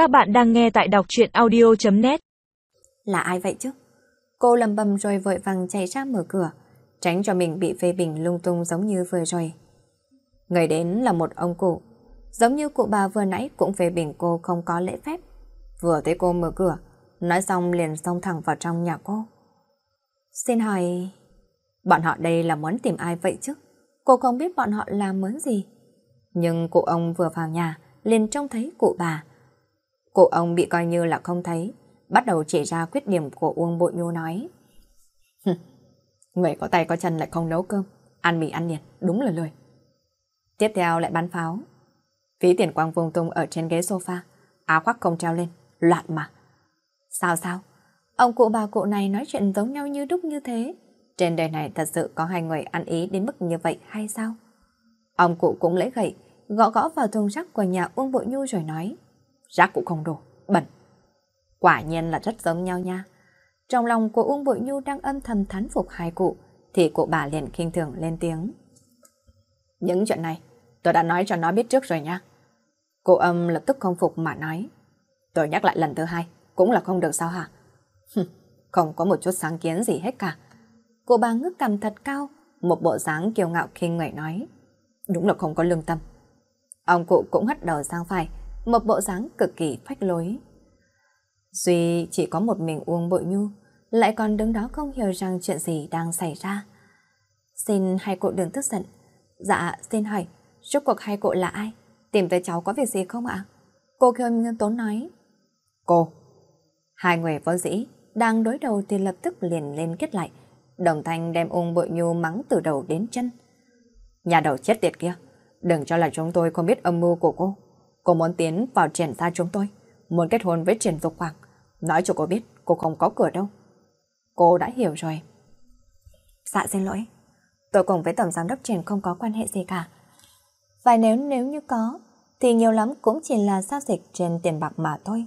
Các bạn đang nghe tại đọc truyện audio.net Là ai vậy chứ? Cô lầm bầm rồi vội vàng chạy ra mở cửa, tránh cho mình bị phê bình lung tung giống như vừa rồi. Người đến là một ông cụ, giống như cụ bà vừa nãy cũng phê bình cô không có lễ phép. Vừa thấy cô mở cửa, nói xong liền xông thẳng vào trong nhà cô. Xin hỏi, bọn họ đây là muốn tìm ai vậy chứ? Cô không biết bọn họ làm muốn gì. Nhưng cụ ông vừa vào nhà, liền trông thấy cụ bà. Cụ ông bị coi như là không thấy, bắt đầu chỉ ra khuyết điểm của Uông Bội Nhu nói. Người có tay có chân lại không nấu cơm, ăn mì ăn liền đúng là lười. Tiếp theo lại bắn pháo. Phí tiền quang vùng tung ở trên ghế sofa, áo khoác không treo lên, loạn mà. Sao sao? Ông cụ bà cụ này nói chuyện giống nhau như đúc như thế. Trên đời này thật sự có hai người ăn ý đến mức như vậy hay sao? Ông cụ cũng lấy gậy, gõ gõ vào thùng rác của nhà Uông Bội Nhu rồi nói. Rác cũng không đổ, bẩn. Quả nhiên là rất giống nhau nha. Trong lòng của Uông Bội Nhu đang âm thầm thán phục hai cụ, thì cụ bà liền khinh thường lên tiếng. Những chuyện này, tôi đã nói cho nó biết trước rồi nha. Cô âm lập tức không phục mà nói. Tôi nhắc lại lần thứ hai, cũng là không được sao hả? không có một chút sáng kiến gì hết cả. Cô bà ngước cằm thật cao, một bộ dáng kiêu ngạo khi người nói. Đúng là không có lương tâm. Ông cụ cũng hất đầu sang phải, một bộ dáng cực kỳ phách lối. Duy chỉ có một mình uống bội nhu, lại còn đứng đó không hiểu rằng chuyện gì đang xảy ra. Xin hai cụ đừng tức giận. Dạ, xin hỏi, rốt cuộc hai cụ là ai? Tìm tới cháu có việc gì không ạ? Cô Khiêm nghiêm tốn nói. Cô. Hai người võ dĩ đang đối đầu thì lập tức liền lên kết lại. Đồng thanh đem ung bội nhu mắng từ đầu đến chân. Nhà đầu chết tiệt kia, đừng cho là chúng tôi không biết âm mưu của cô. Cô muốn tiến vào triển gia chúng tôi, muốn kết hôn với triển dục hoàng. Nói cho cô biết, cô không có cửa đâu. Cô đã hiểu rồi. Dạ xin lỗi, tôi cùng với tổng giám đốc triển không có quan hệ gì cả. Và nếu nếu như có, thì nhiều lắm cũng chỉ là giao dịch trên tiền bạc mà thôi.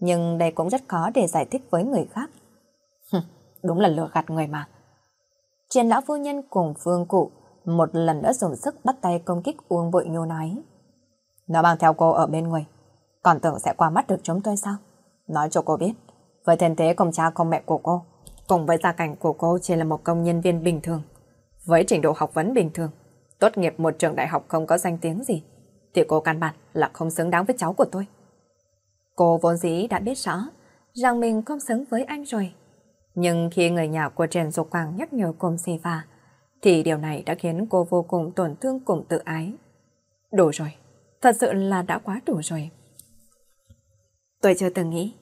Nhưng đây cũng rất khó để giải thích với người khác. Đúng là lừa gạt người mà. Triển lão phu nhân cùng phương cụ một lần nữa dùng sức bắt tay công kích Uông Bội Nhu nói. Nó mang theo cô ở bên người, còn tưởng sẽ qua mắt được chúng tôi sao? Nói cho cô biết, với thân thế công cha công mẹ của cô, cùng với gia cảnh của cô chỉ là một công nhân viên bình thường, với trình độ học vấn bình thường, tốt nghiệp một trường đại học không có danh tiếng gì, thì cô căn bản là không xứng đáng với cháu của tôi. Cô vốn dĩ đã biết rõ rằng mình không xứng với anh rồi. Nhưng khi người nhà của Trần Dục Quang nhắc nhở cùng xì và, thì điều này đã khiến cô vô cùng tổn thương cùng tự ái. Đủ rồi, thật sự là đã quá đủ rồi. Tôi chưa từng nghĩ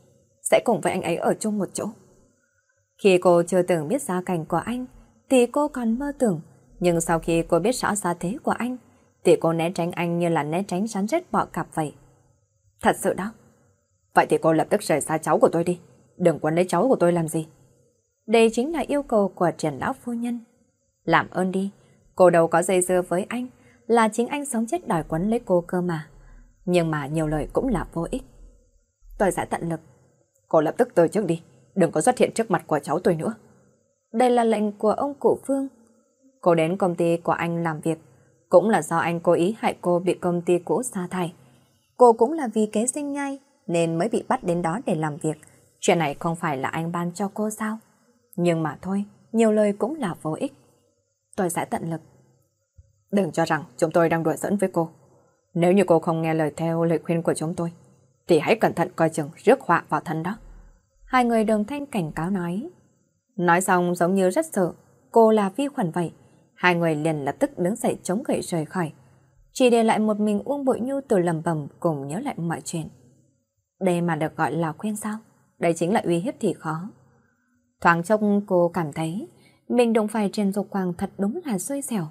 sẽ cùng với anh ấy ở chung một chỗ. Khi cô chưa từng biết gia cảnh của anh, thì cô còn mơ tưởng, nhưng sau khi cô biết rõ gia thế của anh, thì cô né tránh anh như là né tránh rắn rết bọ cặp vậy. Thật sự đó. Vậy thì cô lập tức rời xa cháu của tôi đi, đừng quấn lấy cháu của tôi làm gì. Đây chính là yêu cầu của triển lão phu nhân. Làm ơn đi, cô đâu có dây dưa với anh, là chính anh sống chết đòi quấn lấy cô cơ mà. Nhưng mà nhiều lời cũng là vô ích. Tôi sẽ tận lực. Cô lập tức từ trước đi, đừng có xuất hiện trước mặt của cháu tôi nữa. Đây là lệnh của ông cụ Phương. Cô đến công ty của anh làm việc, cũng là do anh cố ý hại cô bị công ty cũ sa thải. Cô cũng là vì kế sinh nhai nên mới bị bắt đến đó để làm việc. Chuyện này không phải là anh ban cho cô sao? Nhưng mà thôi, nhiều lời cũng là vô ích. Tôi sẽ tận lực. Đừng cho rằng chúng tôi đang đùa dẫn với cô. Nếu như cô không nghe lời theo lời khuyên của chúng tôi, thì hãy cẩn thận coi chừng rước họa vào thân đó. Hai người đồng thanh cảnh cáo nói. Nói xong giống như rất sợ, cô là vi khuẩn vậy. Hai người liền lập tức đứng dậy chống gậy rời khỏi. Chỉ để lại một mình Uông Bội Nhu từ lầm bầm cùng nhớ lại mọi chuyện. Đây mà được gọi là khuyên sao? Đây chính là uy hiếp thì khó. Thoáng trông cô cảm thấy mình đụng phải trên dục quang thật đúng là xui xẻo.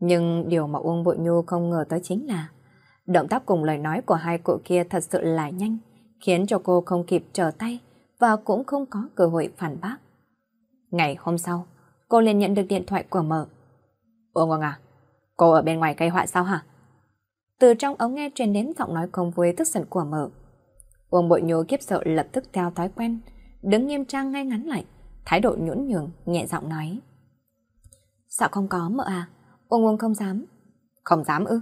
Nhưng điều mà Uông Bội Nhu không ngờ tới chính là động tác cùng lời nói của hai cụ kia thật sự là nhanh, khiến cho cô không kịp trở tay và cũng không có cơ hội phản bác. Ngày hôm sau, cô liền nhận được điện thoại của mở. Uông Ngọc à, cô ở bên ngoài cây họa sao hả? Từ trong ống nghe truyền đến giọng nói không vui tức giận của mở. Uông Bội Nhu kiếp sợ lập tức theo thói quen, đứng nghiêm trang ngay ngắn lại, thái độ nhũn nhường, nhẹ giọng nói. Sao không có mợ à? Uông Uông không dám. Không dám ư?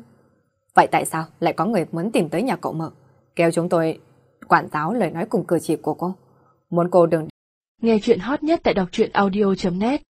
Vậy tại sao lại có người muốn tìm tới nhà cậu mợ? Kêu chúng tôi quản giáo lời nói cùng cử chỉ của cô. Muốn cô đừng... Nghe chuyện hot nhất tại đọc truyện audio.net